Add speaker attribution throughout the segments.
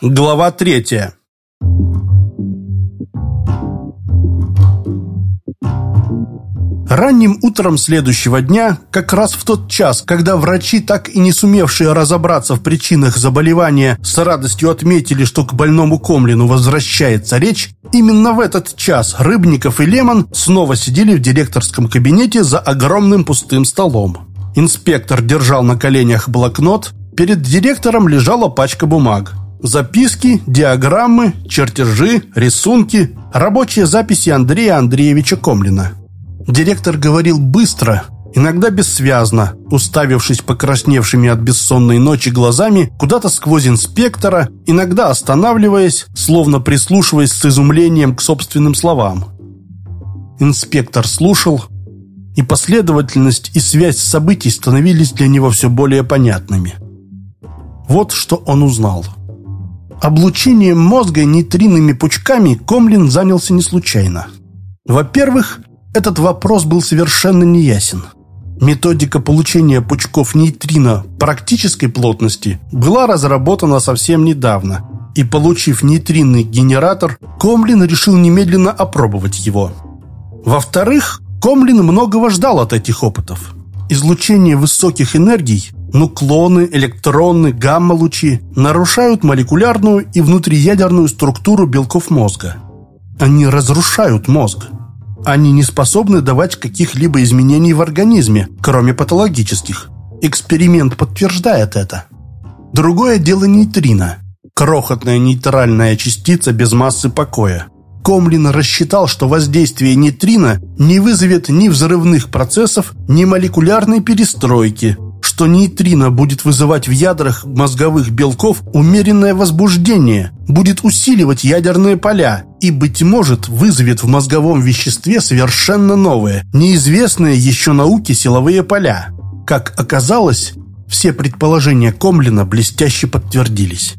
Speaker 1: Глава третья. Ранним утром следующего дня, как раз в тот час, когда врачи, так и не сумевшие разобраться в причинах заболевания, с радостью отметили, что к больному Комлину возвращается речь, именно в этот час Рыбников и Лемон снова сидели в директорском кабинете за огромным пустым столом. Инспектор держал на коленях блокнот, перед директором лежала пачка бумаг. Записки, диаграммы, чертежи, рисунки, рабочие записи Андрея Андреевича Комлина. Директор говорил быстро, иногда бессвязно, уставившись покрасневшими от бессонной ночи глазами куда-то сквозь инспектора, иногда останавливаясь, словно прислушиваясь с изумлением к собственным словам. Инспектор слушал, и последовательность и связь событий становились для него все более понятными. Вот что он узнал – Облучением мозга нейтринными пучками Комлин занялся не случайно. Во-первых, этот вопрос был совершенно неясен. Методика получения пучков нейтрино практической плотности была разработана совсем недавно, и, получив нейтринный генератор, Комлин решил немедленно опробовать его. Во-вторых, Комлин многого ждал от этих опытов. Излучение высоких энергий Нуклоны, электроны, гамма-лучи нарушают молекулярную и внутриядерную структуру белков мозга. Они разрушают мозг. Они не способны давать каких-либо изменений в организме, кроме патологических. Эксперимент подтверждает это. Другое дело нейтрино. Крохотная нейтральная частица без массы покоя. Комлин рассчитал, что воздействие нейтрино не вызовет ни взрывных процессов, ни молекулярной перестройки, что нейтрино будет вызывать в ядрах мозговых белков умеренное возбуждение, будет усиливать ядерные поля и, быть может, вызовет в мозговом веществе совершенно новые, неизвестные еще науке силовые поля. Как оказалось, все предположения Комлина блестяще подтвердились.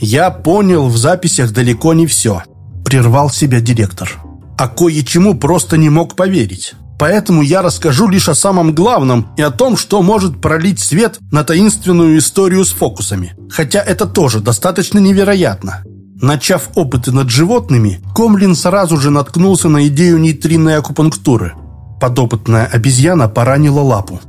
Speaker 1: «Я понял в записях далеко не все», – прервал себя директор. «А кое-чему просто не мог поверить поэтому я расскажу лишь о самом главном и о том, что может пролить свет на таинственную историю с фокусами. Хотя это тоже достаточно невероятно. Начав опыты над животными, Комлин сразу же наткнулся на идею нейтринной акупунктуры. Подопытная обезьяна поранила лапу.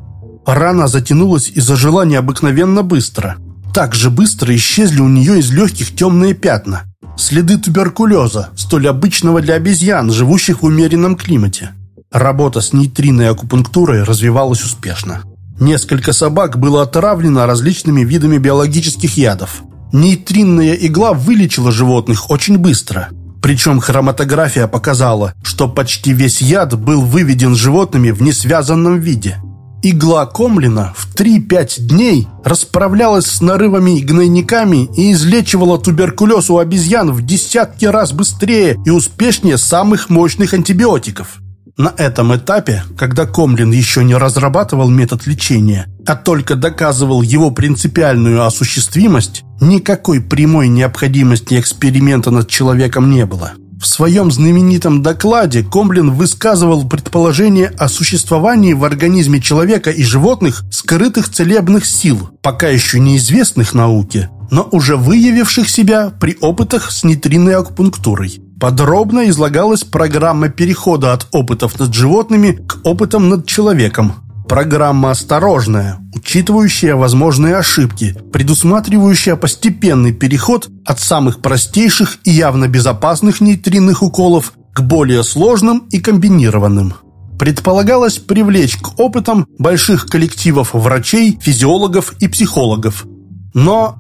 Speaker 1: Рана затянулась и зажила необыкновенно быстро. Так же быстро исчезли у нее из легких темные пятна. Следы туберкулеза, столь обычного для обезьян, живущих в умеренном климате. Работа с нейтриной акупунктурой развивалась успешно. Несколько собак было отравлено различными видами биологических ядов. Нейтринная игла вылечила животных очень быстро. Причем хроматография показала, что почти весь яд был выведен животными в несвязанном виде. Игла Комлина в 3-5 дней расправлялась с нарывами и гнойниками и излечивала туберкулез у обезьян в десятки раз быстрее и успешнее самых мощных антибиотиков. На этом этапе, когда Комлин еще не разрабатывал метод лечения, а только доказывал его принципиальную осуществимость, никакой прямой необходимости эксперимента над человеком не было. В своем знаменитом докладе Комлин высказывал предположение о существовании в организме человека и животных скрытых целебных сил, пока еще неизвестных науке, но уже выявивших себя при опытах с нейтринной акупунктурой. Подробно излагалась программа перехода от опытов над животными к опытам над человеком. Программа осторожная, учитывающая возможные ошибки, предусматривающая постепенный переход от самых простейших и явно безопасных нейтринных уколов к более сложным и комбинированным. Предполагалось привлечь к опытам больших коллективов врачей, физиологов и психологов. Но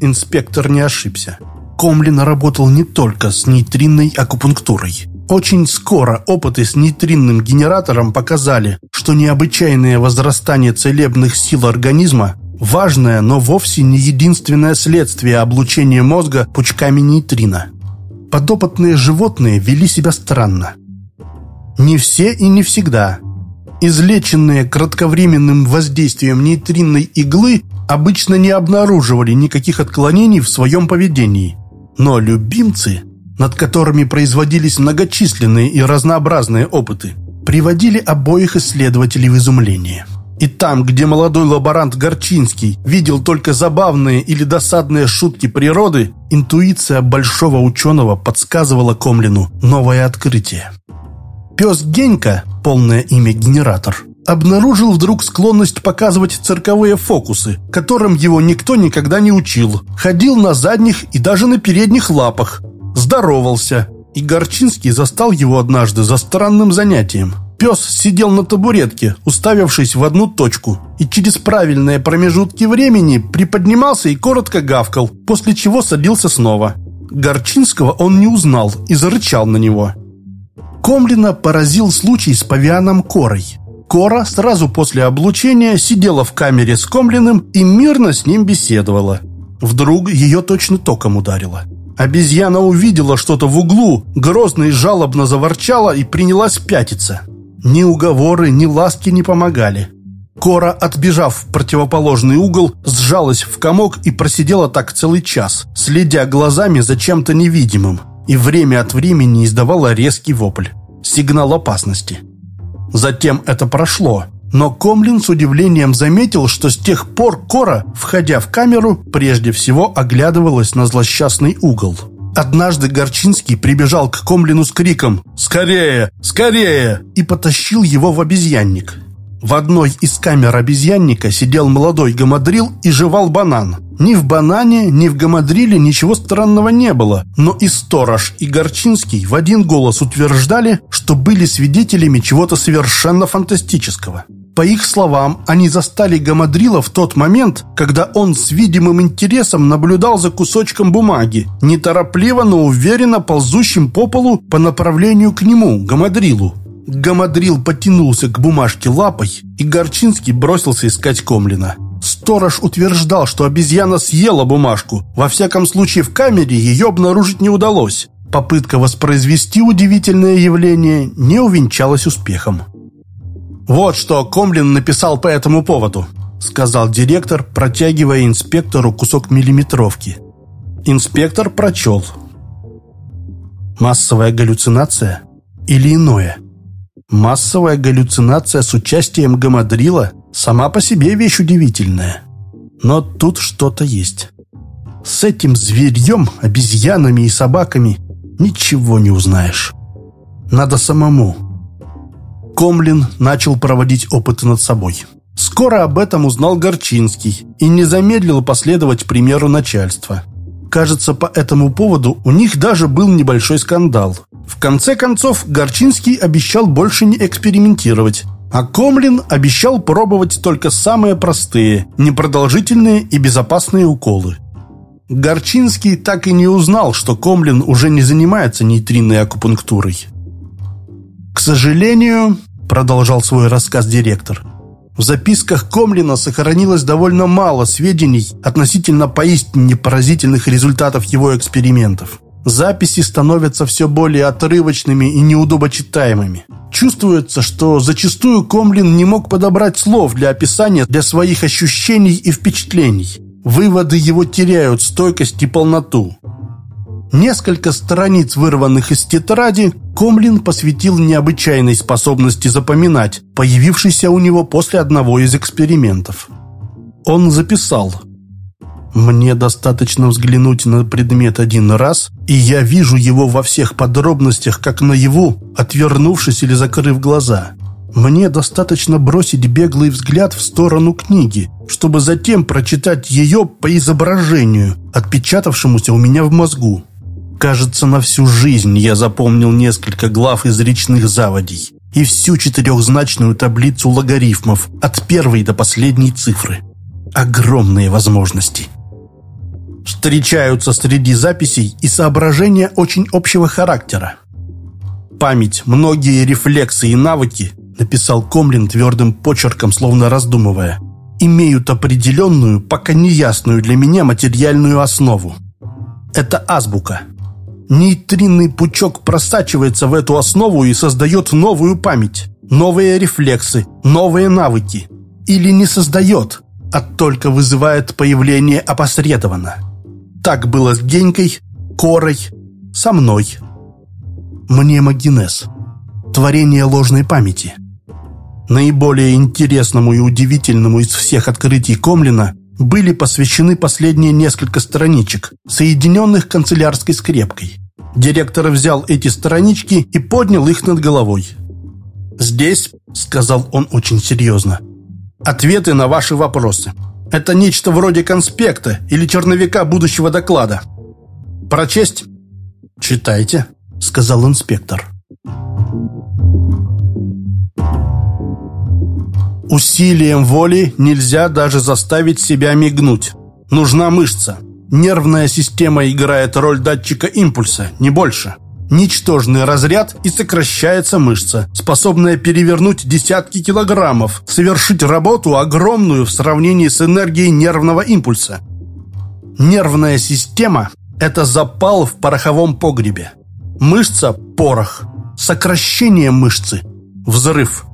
Speaker 1: инспектор не ошибся. Комлин работал не только с нейтринной акупунктурой. Очень скоро опыты с нейтринным генератором показали, что необычайное возрастание целебных сил организма – важное, но вовсе не единственное следствие облучения мозга пучками нейтрино. Подопытные животные вели себя странно. Не все и не всегда. Излеченные кратковременным воздействием нейтринной иглы обычно не обнаруживали никаких отклонений в своем поведении – но любимцы, над которыми производились многочисленные и разнообразные опыты, приводили обоих исследователей в изумление. И там, где молодой лаборант Горчинский видел только забавные или досадные шутки природы, интуиция большого ученого подсказывала Комлину новое открытие. Пес Генька, полное имя генератор, обнаружил вдруг склонность показывать цирковые фокусы, которым его никто никогда не учил. Ходил на задних и даже на передних лапах. Здоровался. И Горчинский застал его однажды за странным занятием. Пес сидел на табуретке, уставившись в одну точку, и через правильные промежутки времени приподнимался и коротко гавкал, после чего садился снова. Горчинского он не узнал и зарычал на него. Комлина поразил случай с павианом Корой. Кора сразу после облучения сидела в камере с Комлиным и мирно с ним беседовала. Вдруг ее точно током ударило. Обезьяна увидела что-то в углу, грозно и жалобно заворчала и принялась пятиться. Ни уговоры, ни ласки не помогали. Кора, отбежав в противоположный угол, сжалась в комок и просидела так целый час, следя глазами за чем-то невидимым, и время от времени издавала резкий вопль. Сигнал опасности. Затем это прошло. Но Комлин с удивлением заметил, что с тех пор Кора, входя в камеру, прежде всего оглядывалась на злосчастный угол. Однажды Горчинский прибежал к Комлину с криком «Скорее! Скорее!» и потащил его в обезьянник. В одной из камер обезьянника сидел молодой гамадрил и жевал банан. Ни в банане, ни в гамадриле ничего странного не было, но и сторож, и Горчинский в один голос утверждали, что были свидетелями чего-то совершенно фантастического. По их словам, они застали Гамадрила в тот момент, когда он с видимым интересом наблюдал за кусочком бумаги, неторопливо, но уверенно ползущим по полу по направлению к нему, Гамадрилу. Гамадрил потянулся к бумажке лапой, и Горчинский бросился искать Комлина. Сторож утверждал, что обезьяна съела бумажку. Во всяком случае, в камере ее обнаружить не удалось. Попытка воспроизвести удивительное явление не увенчалась успехом. «Вот что Комлин написал по этому поводу», — сказал директор, протягивая инспектору кусок миллиметровки. Инспектор прочел. «Массовая галлюцинация или иное?» Массовая галлюцинация с участием гамадрила сама по себе вещь удивительная. Но тут что-то есть. С этим зверьем, обезьянами и собаками ничего не узнаешь. Надо самому. Комлин начал проводить опыты над собой. Скоро об этом узнал Горчинский и не замедлил последовать примеру начальства. Кажется, по этому поводу у них даже был небольшой скандал. В конце концов, Горчинский обещал больше не экспериментировать, а Комлин обещал пробовать только самые простые, непродолжительные и безопасные уколы. Горчинский так и не узнал, что Комлин уже не занимается нейтринной акупунктурой. «К сожалению», — продолжал свой рассказ директор, в записках Комлина сохранилось довольно мало сведений относительно поистине поразительных результатов его экспериментов. Записи становятся все более отрывочными и неудобочитаемыми. Чувствуется, что зачастую Комлин не мог подобрать слов для описания для своих ощущений и впечатлений. Выводы его теряют стойкость и полноту. Несколько страниц, вырванных из тетради, Комлин посвятил необычайной способности запоминать, появившейся у него после одного из экспериментов. Он записал «Мне достаточно взглянуть на предмет один раз, и я вижу его во всех подробностях, как наяву, отвернувшись или закрыв глаза. Мне достаточно бросить беглый взгляд в сторону книги, чтобы затем прочитать ее по изображению, отпечатавшемуся у меня в мозгу. Кажется, на всю жизнь я запомнил несколько глав из речных заводей и всю четырехзначную таблицу логарифмов от первой до последней цифры. Огромные возможности. Встречаются среди записей и соображения очень общего характера. Память, многие рефлексы и навыки, написал Комлин твердым почерком, словно раздумывая, имеют определенную, пока неясную для меня материальную основу. Это азбука – Нейтринный пучок просачивается в эту основу и создает новую память, новые рефлексы, новые навыки. Или не создает, а только вызывает появление опосредованно. Так было с Генькой, Корой, со мной. Мнемогенез. Творение ложной памяти. наиболее интересному и удивительному из всех открытий Комлина, были посвящены последние несколько страничек, соединенных канцелярской скрепкой. Директор взял эти странички и поднял их над головой. «Здесь», — сказал он очень серьезно, — «ответы на ваши вопросы. Это нечто вроде конспекта или черновика будущего доклада. Прочесть?» «Читайте», — сказал инспектор. Усилием воли нельзя даже заставить себя мигнуть. Нужна мышца. Нервная система играет роль датчика импульса, не больше. Ничтожный разряд и сокращается мышца, способная перевернуть десятки килограммов, совершить работу огромную в сравнении с энергией нервного импульса. Нервная система – это запал в пороховом погребе. Мышца – порох. Сокращение мышцы – взрыв.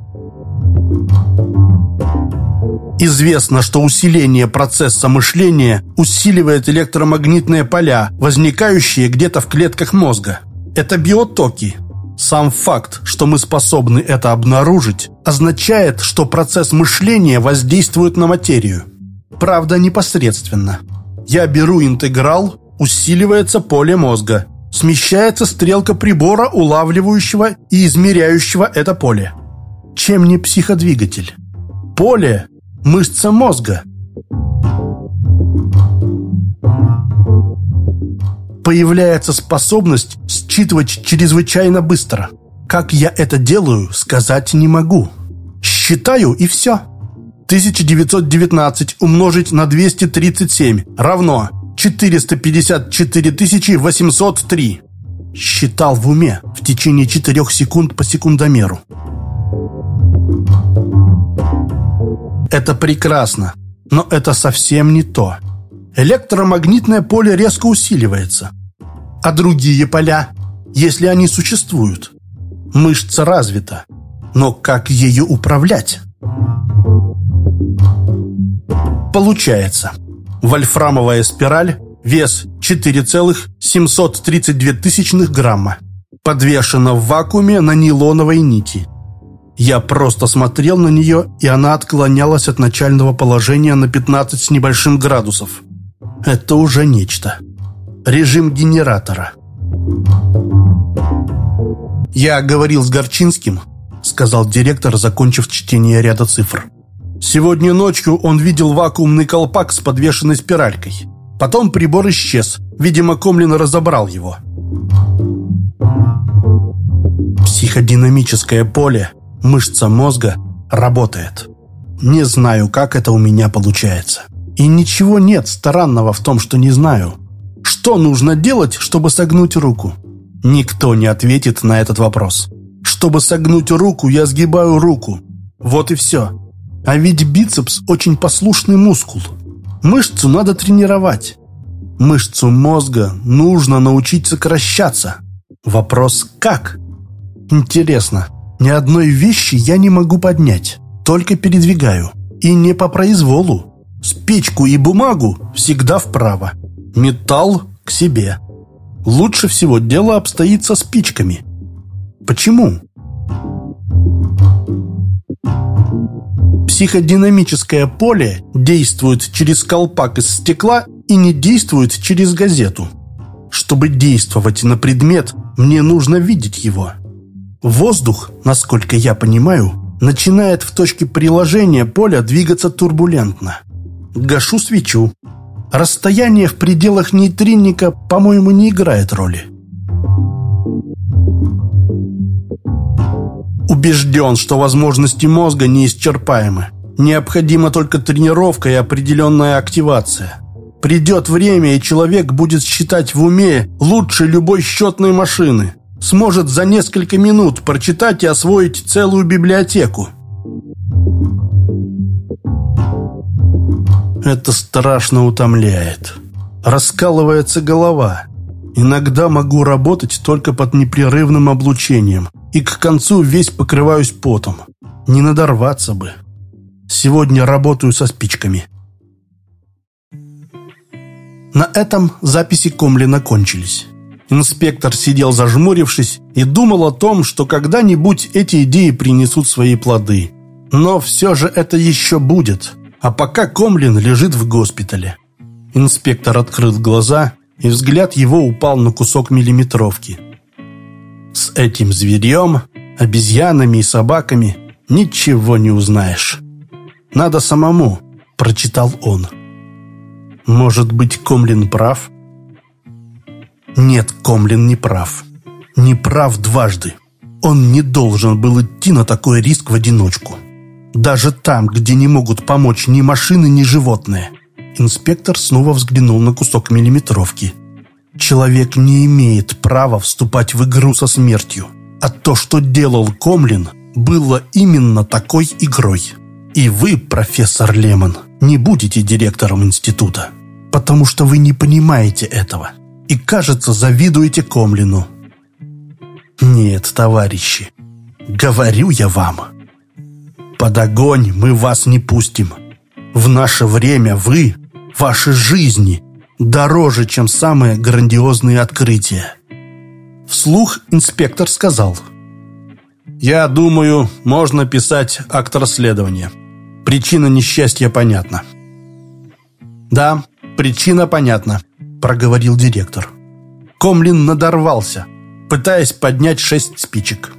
Speaker 1: Известно, что усиление процесса мышления усиливает электромагнитные поля, возникающие где-то в клетках мозга. Это биотоки. Сам факт, что мы способны это обнаружить, означает, что процесс мышления воздействует на материю. Правда, непосредственно. Я беру интеграл, усиливается поле мозга. Смещается стрелка прибора, улавливающего и измеряющего это поле. Чем не психодвигатель? Поле – мышца мозга. Появляется способность считывать чрезвычайно быстро. Как я это делаю, сказать не могу. Считаю и все. 1919 умножить на 237 равно 454 803. Считал в уме в течение 4 секунд по секундомеру. Это прекрасно, но это совсем не то. Электромагнитное поле резко усиливается. А другие поля, если они существуют? Мышца развита, но как ею управлять? Получается, вольфрамовая спираль, вес 4,732 грамма, подвешена в вакууме на нейлоновой нити – я просто смотрел на нее, и она отклонялась от начального положения на 15 с небольшим градусов. Это уже нечто. Режим генератора. «Я говорил с Горчинским», — сказал директор, закончив чтение ряда цифр. «Сегодня ночью он видел вакуумный колпак с подвешенной спиралькой. Потом прибор исчез. Видимо, Комлин разобрал его». Психодинамическое поле мышца мозга работает. Не знаю, как это у меня получается. И ничего нет странного в том, что не знаю. Что нужно делать, чтобы согнуть руку? Никто не ответит на этот вопрос. Чтобы согнуть руку, я сгибаю руку. Вот и все. А ведь бицепс очень послушный мускул. Мышцу надо тренировать. Мышцу мозга нужно научить сокращаться. Вопрос как? Интересно, ни одной вещи я не могу поднять, только передвигаю. И не по произволу. Спичку и бумагу всегда вправо. Металл к себе. Лучше всего дело обстоит со спичками. Почему? Психодинамическое поле действует через колпак из стекла и не действует через газету. Чтобы действовать на предмет, мне нужно видеть его. Воздух, насколько я понимаю, начинает в точке приложения поля двигаться турбулентно. Гашу свечу. Расстояние в пределах нейтринника, по-моему, не играет роли. Убежден, что возможности мозга неисчерпаемы. Необходима только тренировка и определенная активация. Придет время, и человек будет считать в уме лучше любой счетной машины сможет за несколько минут прочитать и освоить целую библиотеку. Это страшно утомляет. Раскалывается голова. Иногда могу работать только под непрерывным облучением, и к концу весь покрываюсь потом. Не надорваться бы. Сегодня работаю со спичками. На этом записи Комлина кончились. Инспектор сидел зажмурившись и думал о том, что когда-нибудь эти идеи принесут свои плоды. Но все же это еще будет. А пока Комлин лежит в госпитале. Инспектор открыл глаза, и взгляд его упал на кусок миллиметровки. С этим зверьем, обезьянами и собаками ничего не узнаешь. Надо самому, прочитал он. Может быть, Комлин прав? Нет, Комлин не прав. Не прав дважды. Он не должен был идти на такой риск в одиночку. Даже там, где не могут помочь ни машины, ни животные. Инспектор снова взглянул на кусок миллиметровки. Человек не имеет права вступать в игру со смертью. А то, что делал Комлин, было именно такой игрой. И вы, профессор Лемон, не будете директором института потому что вы не понимаете этого и, кажется, завидуете Комлину. Нет, товарищи, говорю я вам, под огонь мы вас не пустим. В наше время вы, ваши жизни, дороже, чем самые грандиозные открытия. Вслух инспектор сказал. «Я думаю, можно писать акт расследования. Причина несчастья понятна». «Да, «Причина понятна», – проговорил директор. Комлин надорвался, пытаясь поднять шесть спичек.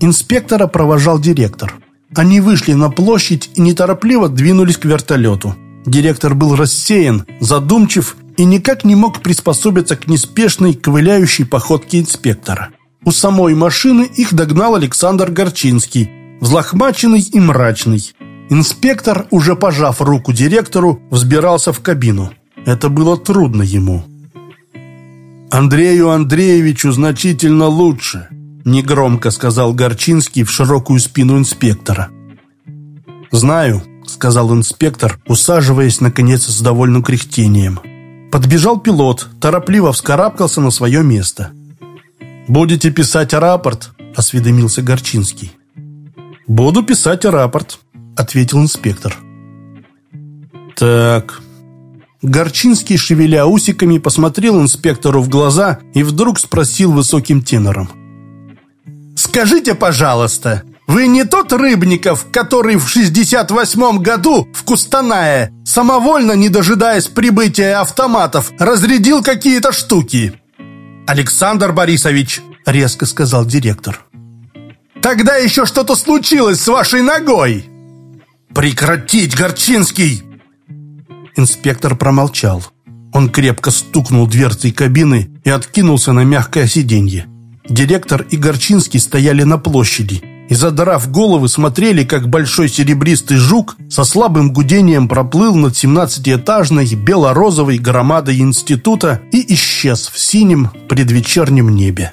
Speaker 1: Инспектора провожал директор. Они вышли на площадь и неторопливо двинулись к вертолету. Директор был рассеян, задумчив и никак не мог приспособиться к неспешной, ковыляющей походке инспектора. У самой машины их догнал Александр Горчинский, взлохмаченный и мрачный. Инспектор, уже пожав руку директору, взбирался в кабину. Это было трудно ему. «Андрею Андреевичу значительно лучше», – негромко сказал Горчинский в широкую спину инспектора. «Знаю», – сказал инспектор, усаживаясь, наконец, с довольным кряхтением. Подбежал пилот, торопливо вскарабкался на свое место. «Будете писать рапорт?» – осведомился Горчинский. «Буду писать рапорт», ответил инспектор. «Так...» Горчинский, шевеля усиками, посмотрел инспектору в глаза и вдруг спросил высоким тенором. «Скажите, пожалуйста, вы не тот Рыбников, который в 68-м году в Кустанае, самовольно, не дожидаясь прибытия автоматов, разрядил какие-то штуки?» «Александр Борисович», — резко сказал директор. «Тогда еще что-то случилось с вашей ногой!» «Прекратить, Горчинский!» Инспектор промолчал. Он крепко стукнул дверцей кабины и откинулся на мягкое сиденье. Директор и Горчинский стояли на площади и, задрав головы, смотрели, как большой серебристый жук со слабым гудением проплыл над 17-этажной бело-розовой громадой института и исчез в синем предвечернем небе.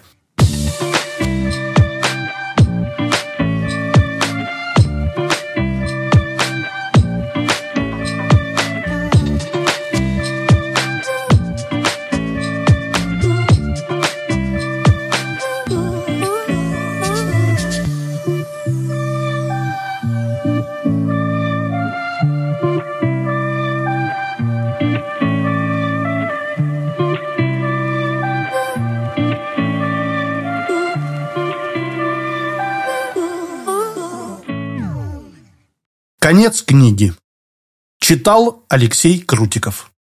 Speaker 1: Конец книги. Читал Алексей Крутиков.